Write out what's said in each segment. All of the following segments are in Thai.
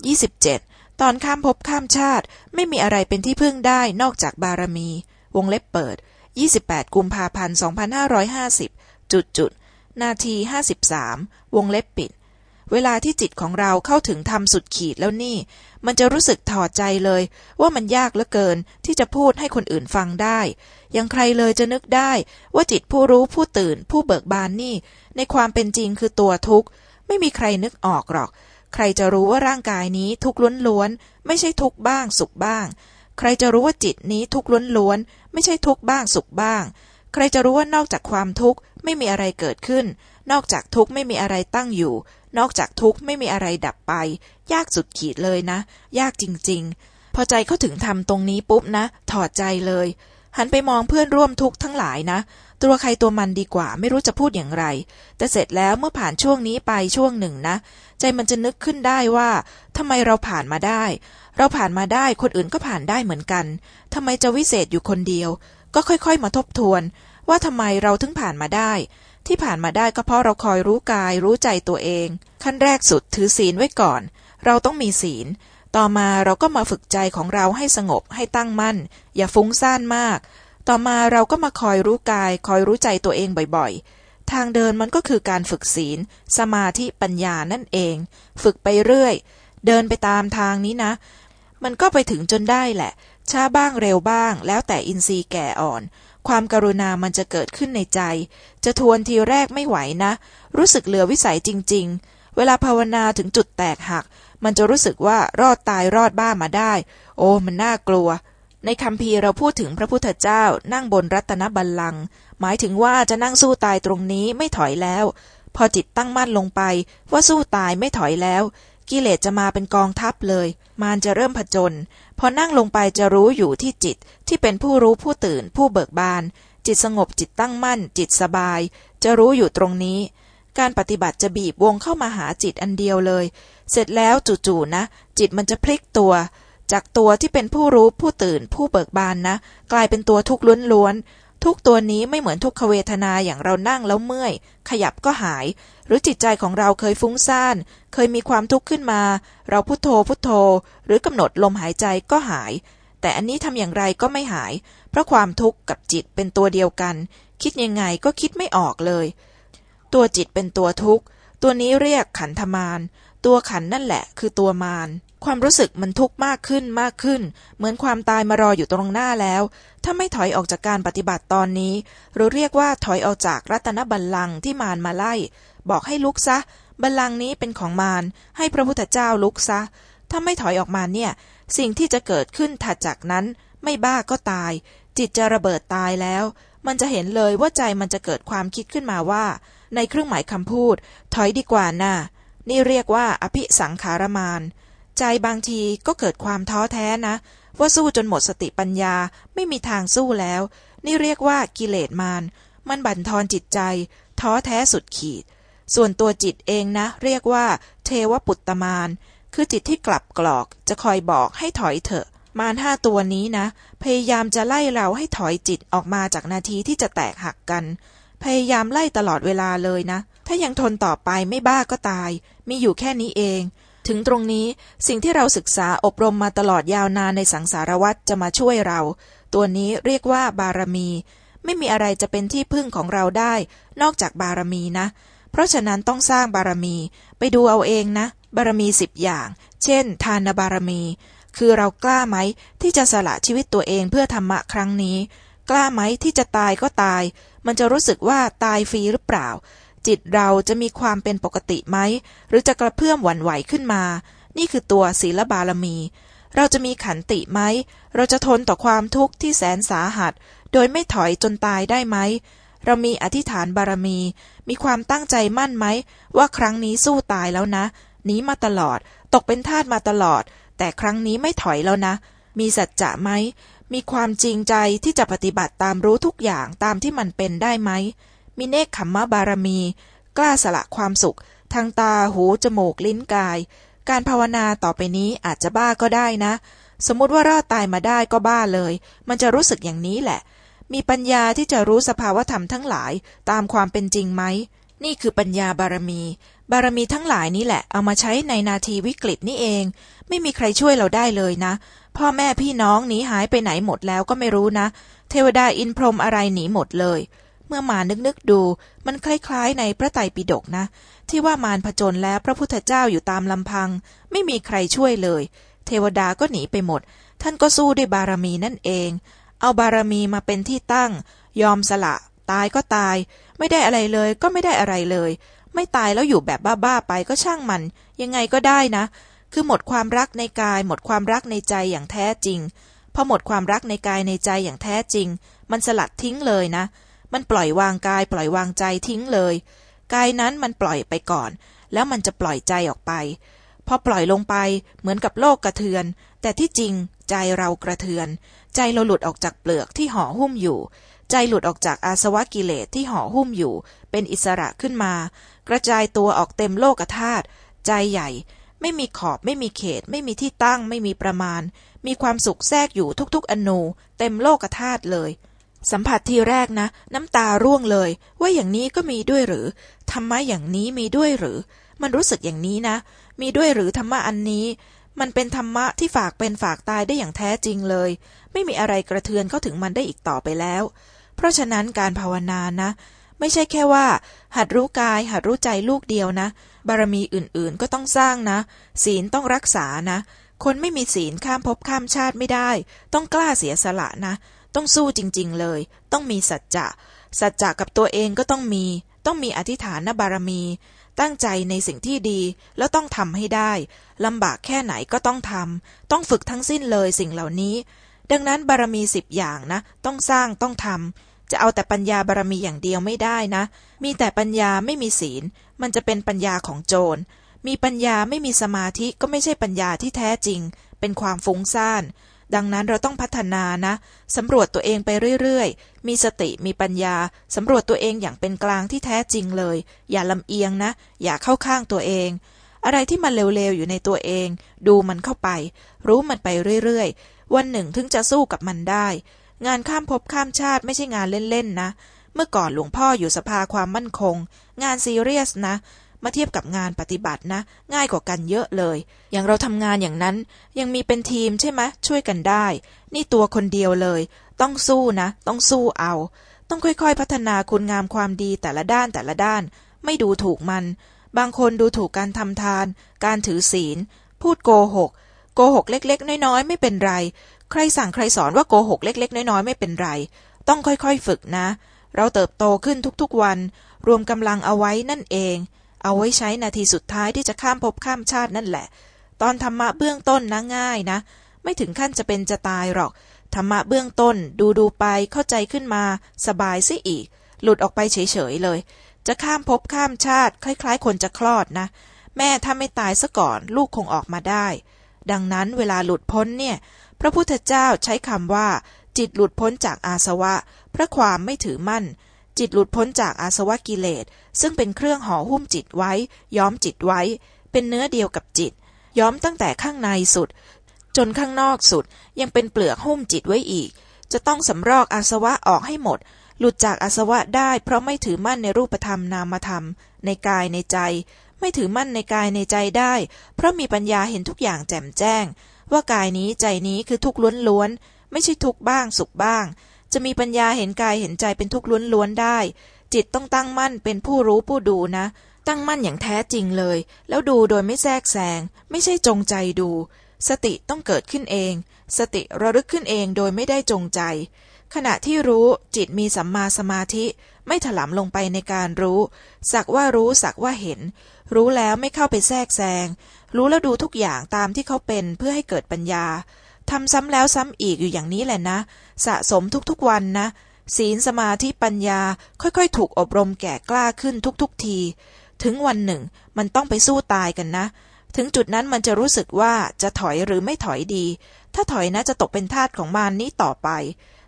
27ตอนข้ามภพข้ามชาติไม่มีอะไรเป็นที่พึ่งได้นอกจากบารมี วงเล็บเปิด 28 กุมภาพันธ์ 2550 จุดจุด นาที 53 วงเล็บปิด เวลาที่จิตของเราเข้าถึงธรรมสุดขีดแล้วนี่ มันจะรู้สึกถอดใจเลย ว่ามันยากเหลือเกินที่จะพูดให้คนอื่นฟังได้ ยังใครเลยจะนึกได้ ว่าจิตผู้รู้ผู้ตื่นผู้เบิกบานนี่ ในความเป็นจริงคือตัวทุกข์ ไม่มีใครนึกออกหรอก ใครจะรู้ว่าร่างกายนี้ทุกข์ล้วนๆไม่ใช่ทุกข์บ้างสุขบ้าง ใครจะรู้ว่าจิตนี้ทุกข์ล้วนๆไม่ใช่ทุกข์บ้างสุขบ้าง ใครจะรู้ว่านอกจากความทุกข์ไม่มีอะไรเกิดขึ้น นอกจากทุกข์ไม่มีอะไรตั้งอยู่ นอกจากทุกข์ไม่มีอะไรดับไป ยากสุดขีดเลยนะ ยากจริง ๆ พอใจเขาถึงทำตรงนี้ปุ๊บนะ ถอดใจเลย หันไปมองเพื่อนร่วมทุกข์ทั้งหลายนะ ตัวใครตัวมันดีกว่า ไม่รู้จะพูดอย่างไร แต่เสร็จแล้วเมื่อผ่านช่วงนี้ไปช่วงหนึ่งนะ ใจมันจะนึกขึ้นได้ว่าทำไมเราผ่านมาได้ เราผ่านมาได้คนอื่นก็ผ่านได้เหมือนกันทำไมจะวิเศษอยู่คนเดียว ก็ค่อยๆ มาทบทวน ว่าทำไมเราถึงผ่านมาได้ ที่ผ่านมาได้ก็เพราะเราคอยรู้กายรู้ใจตัวเอง ขั้นแรกสุดถือศีลไว้ก่อน เราต้องมีศีล ต่อมาเราก็มาฝึกใจของเราให้สงบให้ตั้งมั่น อย่าฟุ้งซ่านมาก ต่อมาเราก็มาคอยรู้กาย คอยรู้ใจตัวเองบ่อยๆ ทางเดินมันก็คือการฝึกศีล สมาธิปัญญานั่นเอง ฝึกไปเรื่อย เดินไปตามทางนี้นะ มันก็ไปถึงจนได้แหละ ช้าบ้างเร็วบ้าง แล้วแต่อินทรีย์แก่อ่อน ความกรุณามันจะเกิดขึ้นในใจ จะทวนทีแรกไม่ไหวนะ รู้สึกเหลือวิสัยจริง ๆ เวลาภาวนาถึงจุดแตกหัก มันจะรู้สึกว่ารอดตายรอดบ้ามาได้ โอ้ มันน่ากลัว ในคำพีเราพูดถึงพระพุทธเจ้านั่งบนรัตนบัลลังก์หมายถึงว่าจะนั่งสู้ตายตรงนี้ไม่ถอยแล้ว พอจิตตั้งมั่นลงไปว่าสู้ตายไม่ถอยแล้ว กิเลสจะมาเป็นกองทัพเลย มารจะเริ่มผจญพอนั่งลงไปจะรู้อยู่ที่จิตที่เป็นผู้รู้ผู้ตื่นผู้เบิกบานจิตสงบจิตตั้งมั่น จิตสบาย จะรู้อยู่ตรงนี้ การปฏิบัติจะบีบวงเข้ามาหาจิตอันเดียวเลย เสร็จแล้วจู่ๆนะ จิตมันจะพลิกตัว จากตัวที่เป็นผู้รู้ผู้ตื่นผู้เบิกบานนะ กลายเป็นตัวทุกข์ล้วนๆทุกตัวนี้ไม่เหมือนทุกขเวทนาอย่างเรานั่งแล้วเมื่อย ขยับก็หาย หรือจิตใจของเราเคยฟุ้งซ่าน เคยมีความทุกข์ขึ้นมา เราพุโทโธพุโทโธ หรือกำหนดลมหายใจก็หาย แต่อันนี้ทำอย่างไรก็ไม่หาย เพราะความทุกข์กับจิตเป็นตัวเดียวกัน คิดยังไงก็คิดไม่ออกเลย ตัวจิตเป็นตัวทุกข์ ตัวนี้เรียกขันธมารตัวขันนั่นแหละ คือตัวมารความรู้สึกมันทุกข์มากขึ้นมากขึ้น เหมือนความตายมารออยู่ตรงหน้าแล้ว ถ้าไม่ถอยออกจากการปฏิบัติตอนนี้ หรือเรียกว่าถอยออกจากรัตนบัลลังก์ที่มารมาไล่ บอกให้ลุกซะ บัลลังก์นี้เป็นของมารให้พระพุทธเจ้าลุกซะ ถ้าไม่ถอยออกมาเนี่ย สิ่งที่จะเกิดขึ้นถัดจากนั้น ไม่บ้าก็ตาย จิตจะระเบิดตายแล้ว มันจะเห็นเลยว่าใจมันจะเกิดความคิดขึ้นมาว่า ในเครื่องหมายคำพูด ถอยดีกว่าน่ะ นี่เรียกว่าอภิสังขารมานใจบางทีก็เกิดความท้อแท้นะ ว่าสู้จนหมดสติปัญญาไม่มีทางสู้แล้ว นี่เรียกว่ากิเลสมารมันบั่นทอนจิตใจ ท้อแท้สุดขีด ส่วนตัวจิตเองนะ เรียกว่า เทวปุตตมารคือจิตที่กลับกรอก จะคอยบอกให้ถอยเถอะ มารห้าตัวนี้นะ พยายามจะไล่เราให้ถอยจิตออกมาจากนาทีที่จะแตกหักกัน พยายามไล่ตลอดเวลาเลยนะ ถ้ายังทนต่อไปไม่บ้าก็ตาย มีอยู่แค่นี้เอง ถึงตรงนี้สิ่งที่เราศึกษาอบรมมาตลอดยาวนานในสังสารวัฏจะมาช่วยเรา ตัวนี้เรียกว่าบารมี ไม่มีอะไรจะเป็นที่พึ่งของเราได้ นอกจากบารมีนะ เพราะฉะนั้นต้องสร้างบารมี ไปดูเอาเองนะ บารมีสิบอย่าง เช่น ทานบารมี คือเรากล้าไหมที่จะสละชีวิตตัวเองเพื่อธรรมะครั้งนี้ กล้าไหมที่จะตายก็ตาย มันจะรู้สึกว่าตายฟรีหรือเปล่า จิตเราจะมีความเป็นปกติไหม หรือจะกระเพื่อมหวั่นไหวขึ้นมา นี่คือตัวศีลบารมี เราจะมีขันติไหม เราจะทนต่อความทุกข์ที่แสนสาหัส โดยไม่ถอยจนตายได้ไหม เรามีอธิษฐานบารมี มีความตั้งใจมั่นไหม ว่าครั้งนี้สู้ตายแล้วนะ หนีมาตลอด ตกเป็นทาสมาตลอด แต่ครั้งนี้ไม่ถอยแล้วนะ มีสัจจะไหม มีความจริงใจที่จะปฏิบัติตามรู้ทุกอย่างตามที่มันเป็นได้ไหม มีเนคขมมะบารมี กล้าสละความสุข ทางตาหูจมูกลิ้นกาย การภาวนาต่อไปนี้อาจจะบ้าก็ได้นะ สมมติว่ารอดตายมาได้ก็บ้าเลย มันจะรู้สึกอย่างนี้แหละ มีปัญญาที่จะรู้สภาวธรรมทั้งหลายตามความเป็นจริงไหม นี่คือปัญญาบารมี บารมีทั้งหลายนี้แหละ เอามาใช้ในนาทีวิกฤตนี่เอง ไม่มีใครช่วยเราได้เลยนะ พ่อแม่พี่น้องหนีหายไปไหนหมดแล้วก็ไม่รู้นะ เทวดาอินพรหมอะไรหนีหมดเลย เมื่อมานึกนึกดู มันคล้ายๆในพระไตรปิฎกนะ ที่ว่ามารผจญแล้วพระพุทธเจ้าอยู่ตามลำพัง ไม่มีใครช่วยเลย เทวดาก็หนีไปหมด ท่านก็สู้ด้วยบารมีนั่นเอง เอาบารมีมาเป็นที่ตั้ง ยอมสละ ตายก็ตาย ไม่ได้อะไรเลยก็ไม่ได้อะไรเลย ไม่ตายแล้วอยู่แบบบ้าๆไปก็ช่างมัน ยังไงก็ได้นะ คือหมดความรักในกาย หมดความรักในใจอย่างแท้จริง พอหมดความรักในกายในใจอย่างแท้จริง มันสลัดทิ้งเลยนะ มันปล่อยวางกาย ปล่อยวางใจทิ้งเลย กายนั้นมันปล่อยไปก่อน แล้วมันจะปล่อยใจออกไป พอปล่อยลงไปเหมือนกับโลกกระเทือน แต่ที่จริงใจเรากระเทือน ใจเราหลุดออกจากเปลือกที่ห่อหุ้มอยู่ ใจหลุดออกจากอาสวะกิเลสที่ห่อหุ้มอยู่ เป็นอิสระขึ้นมา กระจายตัวออกเต็มโลกธาตุใจใหญ่ ไม่มีขอบไม่มีเขต ไม่มีที่ตั้ง ไม่มีประมาณ มีความสุขแทรกอยู่ทุกๆ อนูเต็มโลกธาตุเลย สัมผัสทีแรกนะ น้ำตาร่วงเลย ว่าอย่างนี้ก็มีด้วยหรือธรรมะอย่างนี้มีด้วยหรือ มันรู้สึกอย่างนี้นะ มีด้วยหรือธรรมะอันนี้มันเป็นธรรมะที่ฝากเป็นฝากตายได้อย่างแท้จริงเลย ไม่มีอะไรกระเทือนเข้าถึงมันได้อีกต่อไปแล้ว เพราะฉะนั้นการภาวนานะ ไม่ใช่แค่ว่า หัดรู้กาย หัดรู้ใจลูกเดียวนะ บารมีอื่นๆก็ต้องสร้างนะ ศีลต้องรักษานะ คนไม่มีศีลข้ามภพข้ามชาติไม่ได้ ต้องกล้าเสียสละนะ ต้องสู้จริง ๆเลย ต้องมีสัจจะสัจจะกับตัวเองก็ต้องมี ต้องมีอธิษฐานบารมี ตั้งใจในสิ่งที่ดีแล้วต้องทำให้ได้ลำบากแค่ไหนก็ต้องทำต้องฝึกทั้งสิ้นเลยสิ่งเหล่านี้ ดังนั้นบารมีสิบอย่างนะ ต้องสร้างต้องทำจะเอาแต่ปัญญาบารมีอย่างเดียวไม่ได้นะ มีแต่ปัญญาไม่มีศีล มันจะเป็นปัญญาของโจร มีปัญญาไม่มีสมาธิก็ไม่ใช่ปัญญาที่แท้จริง เป็นความฟุ้งซ่าน ดังนั้นเราต้องพัฒนานะสำรวจตัวเองไปเรื่อยๆ มีสติมีปัญญาสำรวจตัวเองอย่างเป็นกลางที่แท้จริงเลย อย่าลำเอียงนะ อย่าเข้าข้างตัวเองอะไรที่มันเลวๆ อยู่ในตัวเอง ดูมันเข้าไป รู้มันไปเรื่อยๆ วันหนึ่งถึงจะสู้กับมันได้ งานข้ามภพข้ามชาติไม่ใช่งานเล่นๆนะ เมื่อก่อนหลวงพ่ออยู่สภาความมั่นคง งานซีเรียสนะมาเทียบกับงานปฏิบัตินะ ง่ายกว่ากันเยอะเลย อย่างเราทำงานอย่างนั้น ยังมีเป็นทีมใช่ไหมช่วยกันได้ นี่ตัวคนเดียวเลย ต้องสู้นะ ต้องสู้เอา ต้องค่อยๆ พัฒนาคุณงามความดีแต่ละด้านแต่ละด้าน ไม่ดูถูกมัน บางคนดูถูกการทำทาน การถือศีล พูดโกหก โกหกเล็ก ๆ น้อยๆไม่เป็นไร ใครสั่งใครสอนว่าโกหกเล็ก ๆ น้อยๆไม่เป็นไร ต้องค่อยๆฝึกนะ เราเติบโตขึ้นทุกๆวัน รวมกำลังเอาไว้นั่นเอง เอาไว้ใช้นาทีสุดท้ายที่จะข้ามภพข้ามชาตินั่นแหละ ตอนธรรมะเบื้องต้นนะง่ายนะ ไม่ถึงขั้นจะเป็นจะตายหรอก ธรรมะเบื้องต้น ดูดูไปเข้าใจขึ้นมา สบายซิอีก หลุดออกไปเฉยๆเลย จะข้ามภพข้ามชาติ คล้าย ๆ คนจะคลอดนะ แม่ถ้าไม่ตายซะก่อน ลูกคงออกมาได้ ดังนั้นเวลาหลุดพ้นเนี่ย พระพุทธเจ้าใช้คำว่า จิตหลุดพ้นจากอาสวะเพราะความไม่ถือมั่น จิตหลุดพ้นจากอาสวะกิเลส ซึ่งเป็นเครื่องห่อหุ้มจิตไว้ ย้อมจิตไว้ เป็นเนื้อเดียวกับจิต ย้อมตั้งแต่ข้างในสุด จนข้างนอกสุดยังเป็นเปลือกหุ้มจิตไว้อีก จะต้องสำรอกอาสวะออกให้หมด หลุดจากอาสวะได้เพราะไม่ถือมั่นในรูปธรรมนามธรรม ในกายในใจ ไม่ถือมั่นในกายในใจได้ เพราะมีปัญญาเห็นทุกอย่างแจ่มแจ้ง ว่ากายนี้ใจนี้คือทุกข์ล้วนๆไม่ใช่ทุกข์บ้างสุขบ้าง จะมีปัญญาเห็นกายเห็นใจเป็นทุกข์ล้วนๆได้ จิตต้องตั้งมั่นเป็นผู้รู้ผู้ดูนะ ตั้งมั่นอย่างแท้จริงเลย แล้วดูโดยไม่แทรกแซงไม่ใช่จงใจดู สติต้องเกิดขึ้นเอง สติระลึกขึ้นเองโดยไม่ได้จงใจขณะที่รู้จิตมีสัมมาสมาธิ ไม่ถลำลงไปในการรู้ สักว่ารู้สักว่าเห็น รู้แล้วไม่เข้าไปแทรกแซง รู้แล้วดูทุกอย่างตามที่เขาเป็นเพื่อให้เกิดปัญญาทำซ้ำแล้วซ้ำอีกอยู่อย่างนี้แหละนะ สะสมทุกๆวันนะ ศีลสมาธิปัญญาค่อยๆ ถูกอบรมแก่กล้าขึ้นทุกๆที ถึงวันหนึ่ง มันต้องไปสู้ตายกันนะ ถึงจุดนั้นมันจะรู้สึกว่าจะถอยหรือไม่ถอยดี ถ้าถอยนะจะตกเป็นทาสของมารนนี้ต่อไป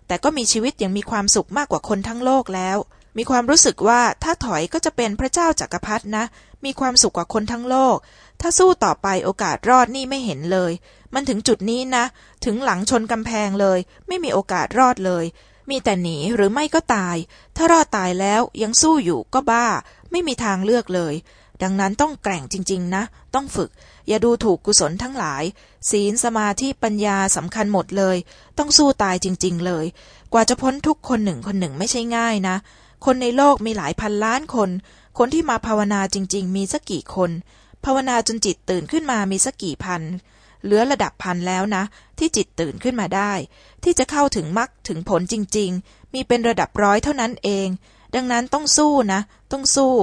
แต่ก็มีชีวิตย่างมีความสุขมากกว่าคนทั้งโลกแล้ว มีความรู้สึกว่าถ้าถอยก็จะเป็นพระเจ้าจากักรพรรดินะ มีความสุขกว่าคนทั้งโลก ถ้าสู้ต่อไปโอกาสรอดนี่ไม่เห็นเลย มันถึงจุดนี้นะ ถึงหลังชนกำแพงเลย ไม่มีโอกาสรอดเลย มีแต่หนีหรือไม่ก็ตาย ถ้ารอดตายแล้วยังสู้อยู่ก็บ้า ไม่มีทางเลือกเลย ดังนั้นต้องแกร่งจริง ๆ นะ ต้องฝึก อย่าดูถูกกุศลทั้งหลาย ศีลสมาธิปัญญาสำคัญหมดเลย ต้องสู้ตายจริง ๆ เลย กว่าจะพ้นทุกคนหนึ่งคนหนึ่งไม่ใช่ง่ายนะ คนในโลกมีหลายพันล้านคน คนที่มาภาวนาจริง ๆ มีสักกี่คน ภาวนาจนจิตตื่นขึ้นมามีสักกี่พัน เหลือระดับพันแล้วนะ ที่จิตตื่นขึ้นมาได้ ที่จะเข้าถึงมรรคถึงผลจริง ๆ มีเป็นระดับร้อยเท่านั้นเอง ดังนั้นต้องสู้นะ ต้องสู้